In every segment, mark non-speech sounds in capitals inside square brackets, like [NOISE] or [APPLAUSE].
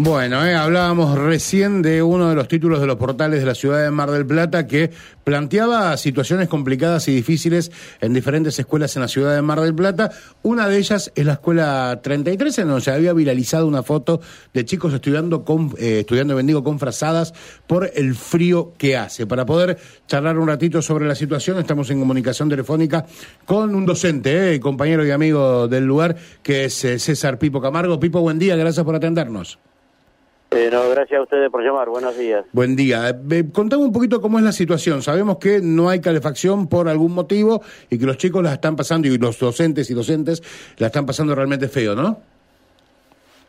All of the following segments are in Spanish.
Bueno, eh, hablábamos recién de uno de los títulos de los portales de la ciudad de Mar del Plata que planteaba situaciones complicadas y difíciles en diferentes escuelas en la ciudad de Mar del Plata. Una de ellas es la escuela 33, en donde se había viralizado una foto de chicos estudiando, con, eh, estudiando bendigo con frazadas por el frío que hace. Para poder charlar un ratito sobre la situación, estamos en comunicación telefónica con un docente, eh, compañero y amigo del lugar, que es eh, César Pipo Camargo. Pipo, buen día, gracias por atendernos. Eh, no, gracias a ustedes por llamar. Buenos días. Buen día. Eh, contame un poquito cómo es la situación. Sabemos que no hay calefacción por algún motivo y que los chicos la están pasando y los docentes y docentes la están pasando realmente feo, ¿no?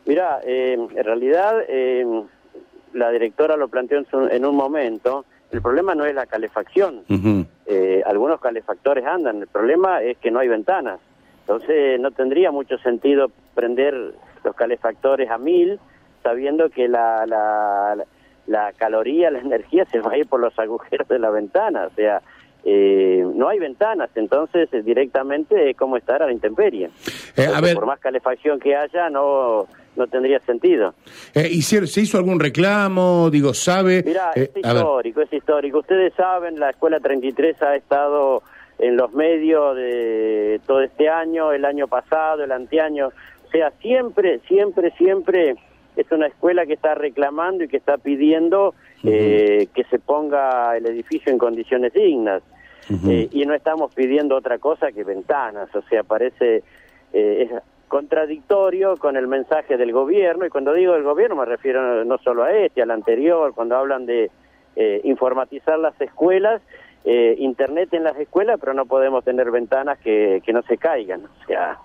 Mira, eh, en realidad eh, la directora lo planteó en, su- en un momento. El problema no es la calefacción. Eh, algunos calefactores andan. El problema es que no hay ventanas. Entonces no tendría mucho sentido prender los calefactores a mil sabiendo que la, la, la- caloría, la energía se va a ir por los agujeros de la ventana. O sea, eh, no hay ventanas, entonces eh, directamente es como estar a la intemperie. Eh, a ver, Por más calefacción que haya, no, no tendría sentido. eh, ¿hici- ¿se hizo algún reclamo? Digo, ¿sabe? Mira, Eh, es histórico, es histórico. Ustedes saben, la Escuela 33 ha estado en los medios de todo este año, el año pasado, el anteaño. O sea, siempre, siempre, siempre es una escuela que está reclamando y que está pidiendo eh, que se ponga el edificio en condiciones dignas. Eh, y no estamos pidiendo otra cosa que ventanas. O sea, parece... eh, es contradictorio con el mensaje del gobierno, y cuando digo el gobierno me refiero no solo a este, al anterior, cuando hablan de eh, informatizar las escuelas, eh, internet en las escuelas, pero no podemos tener ventanas que, que no se caigan. O sea,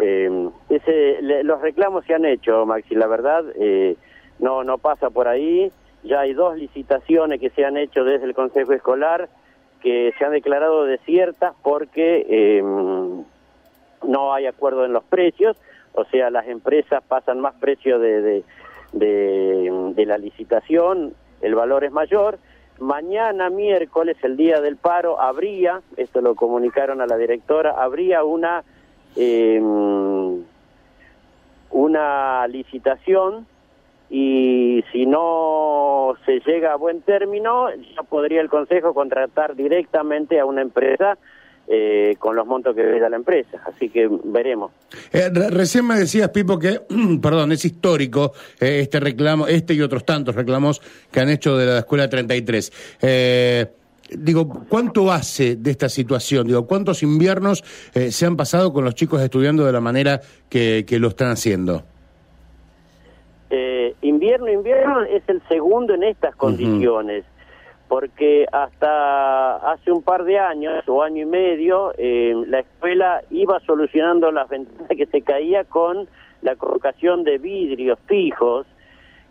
eh, ese, le- los reclamos se han hecho, Maxi, la verdad, eh, no, no pasa por ahí. Ya hay dos licitaciones que se han hecho desde el Consejo Escolar que se han declarado desiertas porque eh, no hay acuerdo en los precios, o sea, las empresas pasan más precio de- de la licitación, el valor es mayor. Mañana, miércoles, el día del paro, habría, esto lo comunicaron a la directora, habría una, eh, una licitación y si no se llega a buen término, ya podría el Consejo contratar directamente a una empresa eh, con los montos que vea la empresa. Así que veremos. Eh, re- recién me decías, Pipo, que, [CLEARS THROAT] perdón, es histórico eh, este reclamo, este y otros tantos reclamos que han hecho de la Escuela 33. Eh, digo, ¿cuánto hace de esta situación? Digo, ¿cuántos inviernos eh, se han pasado con los chicos estudiando de la manera que, que lo están haciendo? Eh, invierno, invierno es el segundo en estas condiciones, porque hasta hace un par de años o año y medio eh, la escuela iba solucionando las ventanas que se caía con la colocación de vidrios fijos,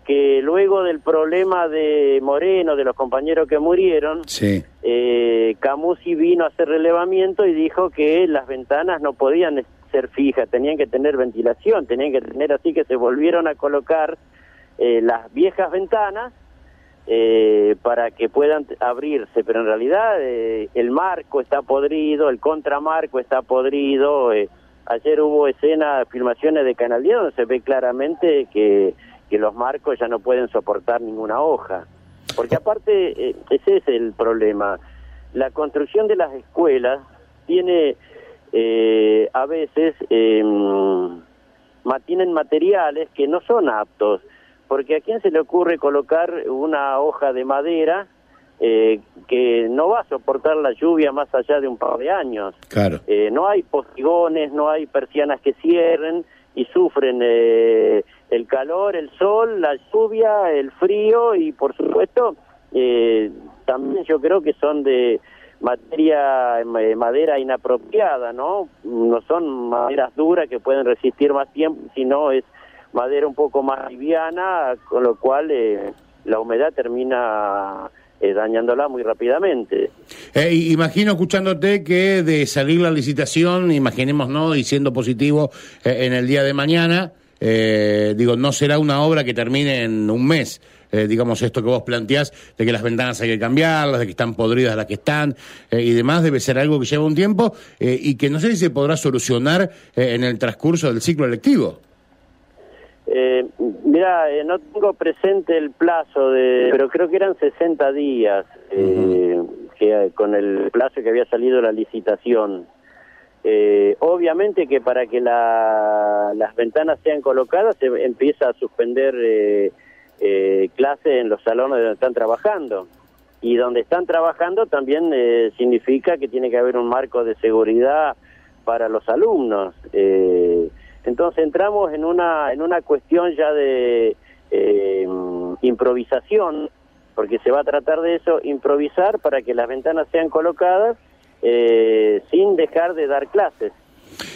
que luego del problema de Moreno, de los compañeros que murieron, Sí. eh, Camusi vino a hacer relevamiento y dijo que las ventanas no podían ser fijas, tenían que tener ventilación, tenían que tener así que se volvieron a colocar eh, las viejas ventanas eh, para que puedan abrirse, pero en realidad eh, el marco está podrido, el contramarco está podrido. eh, ayer hubo escenas, filmaciones de Canal 10 donde se ve claramente que, que los marcos ya no pueden soportar ninguna hoja. Porque aparte, eh, ese es el problema. La construcción de las escuelas tiene eh, a veces eh, tienen materiales que no son aptos, porque a quién se le ocurre colocar una hoja de madera eh, que no va a soportar la lluvia más allá de un par de años. Claro. Eh, no hay postigones, no hay persianas que cierren y sufren eh, el calor, el sol, la lluvia, el frío y por supuesto eh, también yo creo que son de materia eh, madera inapropiada, ¿no? No son maderas duras que pueden resistir más tiempo, sino es madera un poco más liviana, con lo cual eh, la humedad termina eh, dañándola muy rápidamente. Eh, imagino escuchándote que de salir la licitación, imaginemos no, y siendo positivo eh, en el día de mañana, eh, digo, no será una obra que termine en un mes. Digamos, esto que vos planteás, de que las ventanas hay que cambiarlas, de que están podridas las que están y demás, debe ser algo que lleva un tiempo y que no sé si se podrá solucionar en el transcurso del ciclo electivo. Eh, mira, eh, no tengo presente el plazo de, pero creo que eran 60 días eh, que con el plazo que había salido la licitación. Eh, obviamente que para que la, las ventanas sean colocadas se empieza a suspender eh, eh, clases en los salones donde están trabajando. Y donde están trabajando también eh, significa que tiene que haber un marco de seguridad para los alumnos. Eh, entonces entramos en una, en una cuestión ya de eh, improvisación, porque se va a tratar de eso, improvisar para que las ventanas sean colocadas eh, sin dejar de dar clases.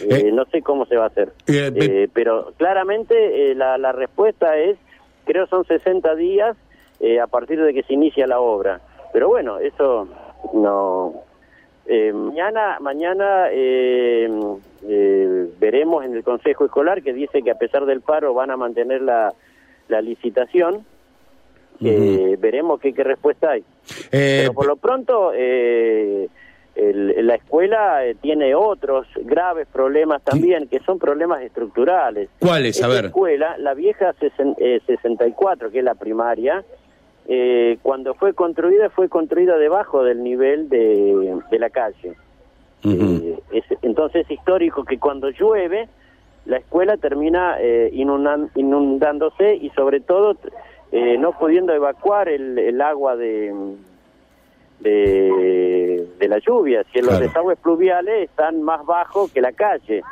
Eh, Eh, no sé cómo se va a hacer, eh, pero claramente la, la respuesta es, creo son 60 días a partir de que se inicia la obra. Pero bueno, eso no... Mañana mañana en el Consejo Escolar que dice que a pesar del paro van a mantener la, la licitación. Eh, Veremos qué, qué respuesta hay. Eh, Pero por lo pronto, eh, el- la escuela eh, tiene otros graves problemas también, que son problemas estructurales. ¿Cuáles? A Esta ver. escuela, la vieja sesen- eh, 64, que es la primaria, eh, cuando fue construida, fue construida debajo del nivel de, de la calle. Eh, es- entonces es histórico que cuando llueve, la escuela termina eh, inundan- inundándose y sobre todo eh, no pudiendo evacuar el, el agua de, de, de la lluvia. Si los desagües pluviales están más bajos que la calle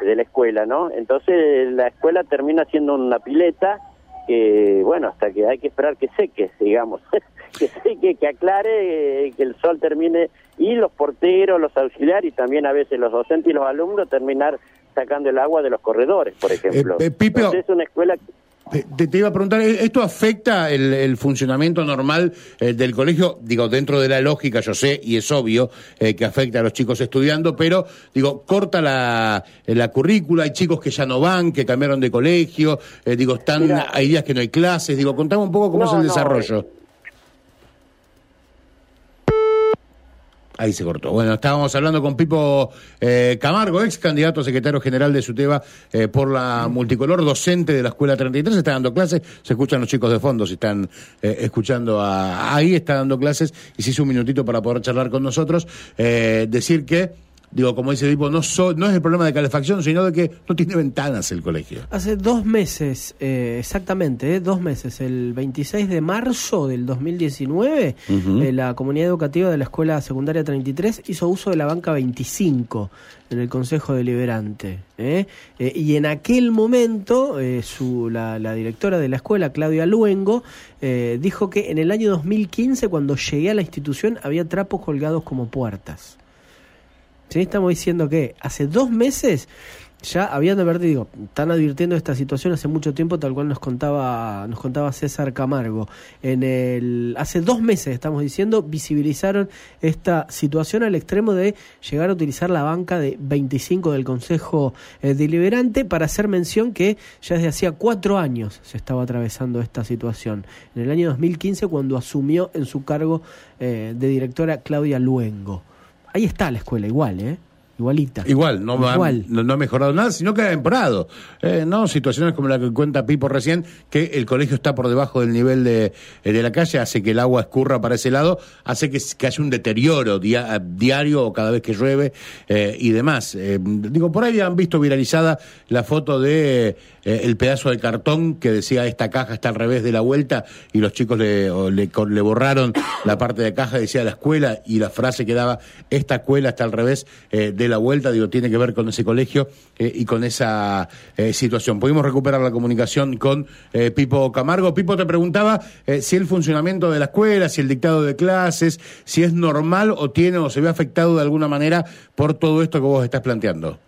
de la escuela, ¿no? Entonces la escuela termina siendo una pileta que, bueno, hasta que hay que esperar que seque, digamos, [LAUGHS] [LAUGHS] que que aclare, eh, que el sol termine y los porteros, los auxiliares y también a veces los docentes y los alumnos terminar sacando el agua de los corredores, por ejemplo. eh, Pipe, Entonces es una escuela Te, te- te iba a preguntar, ¿eh, ¿esto afecta el, el funcionamiento normal eh, del colegio? Digo, dentro de la lógica, yo sé, y es obvio eh, que afecta a los chicos estudiando, pero, digo, corta la, eh, la currícula, hay chicos que ya no van, que cambiaron de colegio, eh, digo, están, Mira. hay días que no hay clases, digo, contame un poco cómo No, es el no, desarrollo. Ahí se cortó. Bueno, estábamos hablando con Pipo eh, Camargo, ex candidato a secretario general de SUTEBA eh, por la multicolor, docente de la Escuela 33, está dando clases, se escuchan los chicos de fondo, si están eh, escuchando ahí, está dando clases y se hizo un minutito para poder charlar con nosotros, decir que, digo, como dice Pipo, no, so- no es el problema de calefacción, sino de que no tiene ventanas el colegio. Hace dos meses, eh, exactamente, eh, dos meses, el 26 de marzo del 2019, Ujú. eh, la comunidad educativa de la Escuela Secundaria 33 hizo uso de la banca 25 en el Consejo Deliberante. ¿eh? Y en aquel momento, su, la, la directora de la escuela, Claudia Luengo, dijo que en el año 2015, cuando llegué a la institución, había trapos colgados como puertas. ¿Sí? Estamos diciendo que hace dos meses ya habían advertido, están advirtiendo esta situación hace mucho tiempo, tal cual nos contaba, nos contaba César Camargo. En el, hace dos meses, estamos diciendo, visibilizaron esta situación al extremo de llegar a utilizar la banca de 25 del Consejo eh, Deliberante para hacer mención que ya desde hacía cuatro años se estaba atravesando esta situación. En el año 2015, cuando asumió en su cargo eh, de directora Claudia Luengo. Ahí está la escuela, igual, ¿eh? Igualita. Igual, no, ha- no, no ha mejorado nada, sino que ha empeorado. Eh, no, situaciones como la que cuenta Pipo recién, que el colegio está por debajo del nivel de, eh, de la calle, hace que el agua escurra para ese lado, hace que, que haya un deterioro dia- diario o cada vez que llueve eh, y demás. Eh, digo, por ahí han visto viralizada la foto de eh, el pedazo de cartón que decía esta caja está al revés de la vuelta y los chicos le, o le, le borraron la parte de caja decía la escuela y la frase que daba esta escuela está al revés eh, de la vuelta, digo, tiene que ver con ese colegio eh, y con esa situación. Pudimos recuperar la comunicación con Pipo Camargo. Pipo te preguntaba si el funcionamiento de la escuela, si el dictado de clases, si es normal o tiene o se ve afectado de alguna manera por todo esto que vos estás planteando.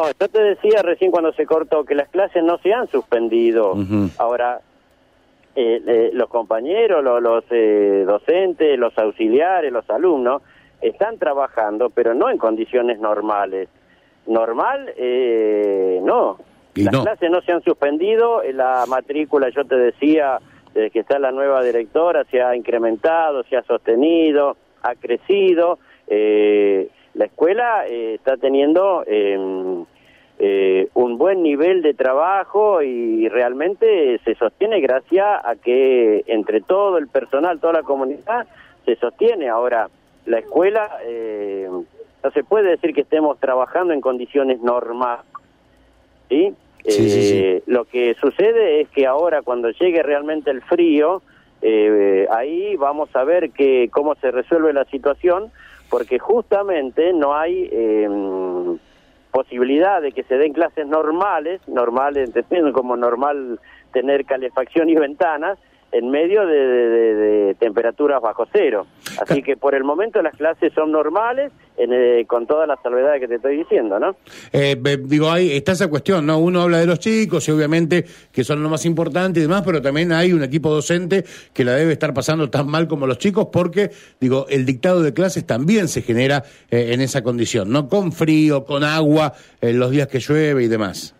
No, yo te decía recién cuando se cortó que las clases no se han suspendido. Ahora, eh, eh, los compañeros, lo- los, eh, docentes, los auxiliares, los alumnos, están trabajando, pero no en condiciones normales. Normal, eh, no. Y las no. clases no se han suspendido, eh, la matrícula, yo te decía, desde que está la nueva directora, se ha incrementado, se ha sostenido, ha crecido. eh, la escuela eh, está teniendo eh, eh, un buen nivel de trabajo y realmente se sostiene gracias a que entre todo el personal, toda la comunidad, se sostiene. Ahora, la escuela, eh, no se puede decir que estemos trabajando en condiciones normales. ¿sí? Sí, sí, sí. Eh, Lo que sucede es que ahora cuando llegue realmente el frío, eh, ahí vamos a ver que cómo se resuelve la situación, porque justamente no hay eh, posibilidad de que se den clases normales, normales entendiendo [LAUGHS] como normal tener calefacción y ventanas, en medio de, de- de- temperaturas bajo cero. Así que por el momento las clases son normales, en, eh, con todas las salvedades que te estoy diciendo, ¿no? Eh, be- digo, ahí está esa cuestión, ¿no? Uno habla de los chicos y obviamente que son lo más importante y demás, pero también hay un equipo docente que la debe estar pasando tan mal como los chicos porque, digo, el dictado de clases también se genera eh, en esa condición, ¿no? Con frío, con agua, en los días que llueve y demás.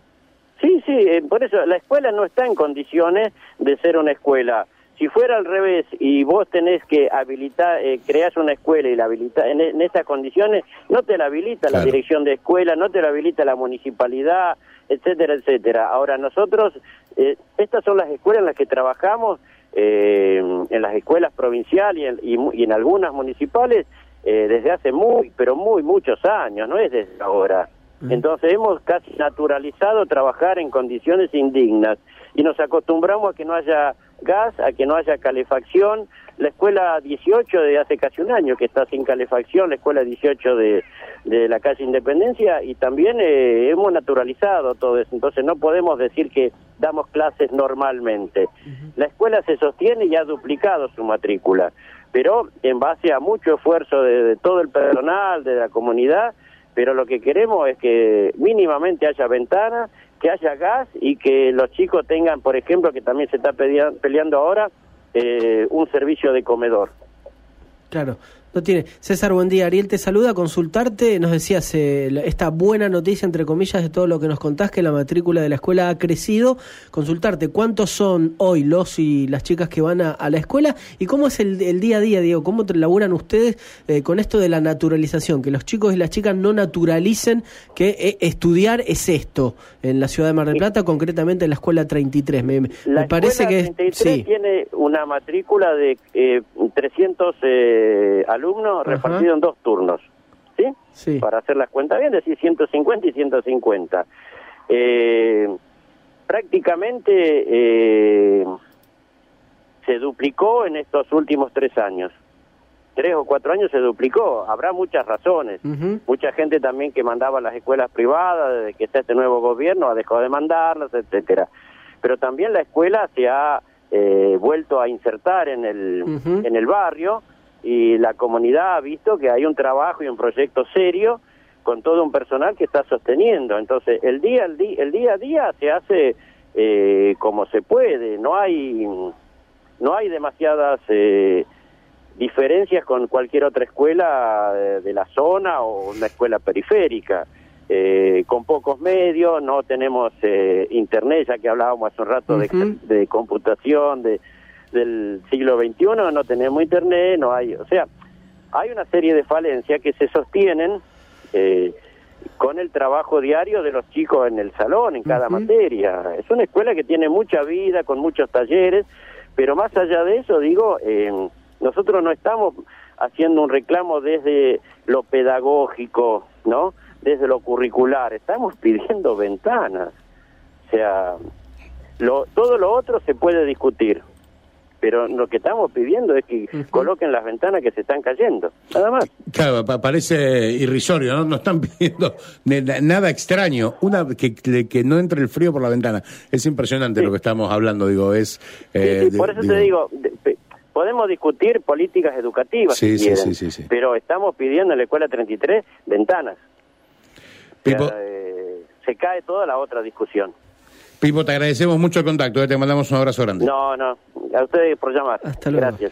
Sí, eh, por eso la escuela no está en condiciones de ser una escuela. Si fuera al revés y vos tenés que habilitar, eh, creas una escuela y la habilita en, en estas condiciones, no te la habilita la dirección de escuela, no te la habilita la municipalidad, etcétera, etcétera. Ahora nosotros, eh, estas son las escuelas en las que trabajamos, eh, en las escuelas provinciales y en, y y en algunas municipales, eh, desde hace muy, pero muy muchos años, no es desde ahora. Entonces hemos casi naturalizado trabajar en condiciones indignas y nos acostumbramos a que no haya gas, a que no haya calefacción. La escuela 18 de hace casi un año que está sin calefacción, la escuela 18 de, de la calle Independencia y también eh, hemos naturalizado todo eso. Entonces no podemos decir que damos clases normalmente. La escuela se sostiene y ha duplicado su matrícula, pero en base a mucho esfuerzo de, de todo el personal, de la comunidad, pero lo que queremos es que mínimamente haya ventanas, que haya gas y que los chicos tengan, por ejemplo, que también se está peleando ahora, eh, un servicio de comedor. Claro, no tiene. César, buen día. Ariel te saluda. Consultarte, nos decías eh, esta buena noticia, entre comillas, de todo lo que nos contás, que la matrícula de la escuela ha crecido. Consultarte cuántos son hoy los y las chicas que van a, a la escuela y cómo es el, el día a día, Diego. ¿Cómo laburan ustedes eh, con esto de la naturalización? Que los chicos y las chicas no naturalicen que eh, estudiar es esto en la ciudad de Mar del Plata, concretamente en la escuela 33. Me, me- La parece escuela que. 33 sí. tiene una matrícula de eh, 300 eh, alumnos Ajá. repartidos en dos turnos, ¿sí? Sí. Para hacer las cuentas bien, decir 150 y 150. Eh, prácticamente eh, se duplicó en estos últimos tres años. Tres o cuatro años se duplicó. Habrá muchas razones. Mucha gente también que mandaba a las escuelas privadas, desde que está este nuevo gobierno, ha dejado de mandarlas, etcétera. Pero también la escuela se ha eh, vuelto a insertar en el, en el barrio y la comunidad ha visto que hay un trabajo y un proyecto serio con todo un personal que está sosteniendo. Entonces, el día, el día, el día a día se hace eh, como se puede. No hay, no hay demasiadas eh, diferencias con cualquier otra escuela de, de la zona o una escuela periférica. Eh, con pocos medios, no tenemos eh, internet, ya que hablábamos hace un rato de- de, computación de, del siglo XXI, no tenemos internet, no hay, o sea, hay una serie de falencias que se sostienen eh, con el trabajo diario de los chicos en el salón, en cada materia. Es una escuela que tiene mucha vida, con muchos talleres, pero más allá de eso, digo, eh, nosotros no estamos haciendo un reclamo desde lo pedagógico, ¿no? Desde lo curricular, estamos pidiendo ventanas. O sea, lo, todo lo otro se puede discutir, pero lo que estamos pidiendo es que coloquen las ventanas que se están cayendo, nada más. Claro, pa- parece irrisorio, ¿no? No están [LAUGHS] pidiendo nada extraño, una que, que- no entre el frío por la ventana. Es impresionante Sí. lo que estamos hablando, digo, es... eh, Sí, sí, de- por eso te digo, de- podemos discutir políticas educativas Sí, si quieren, sí, sí, sí. pero estamos pidiendo en la escuela 33 ventanas. O sea, Pipo, eh, se cae toda la otra discusión. Pipo, te agradecemos mucho el contacto, eh, te mandamos un abrazo grande. No, no, a ustedes por llamar. Hasta luego. Gracias.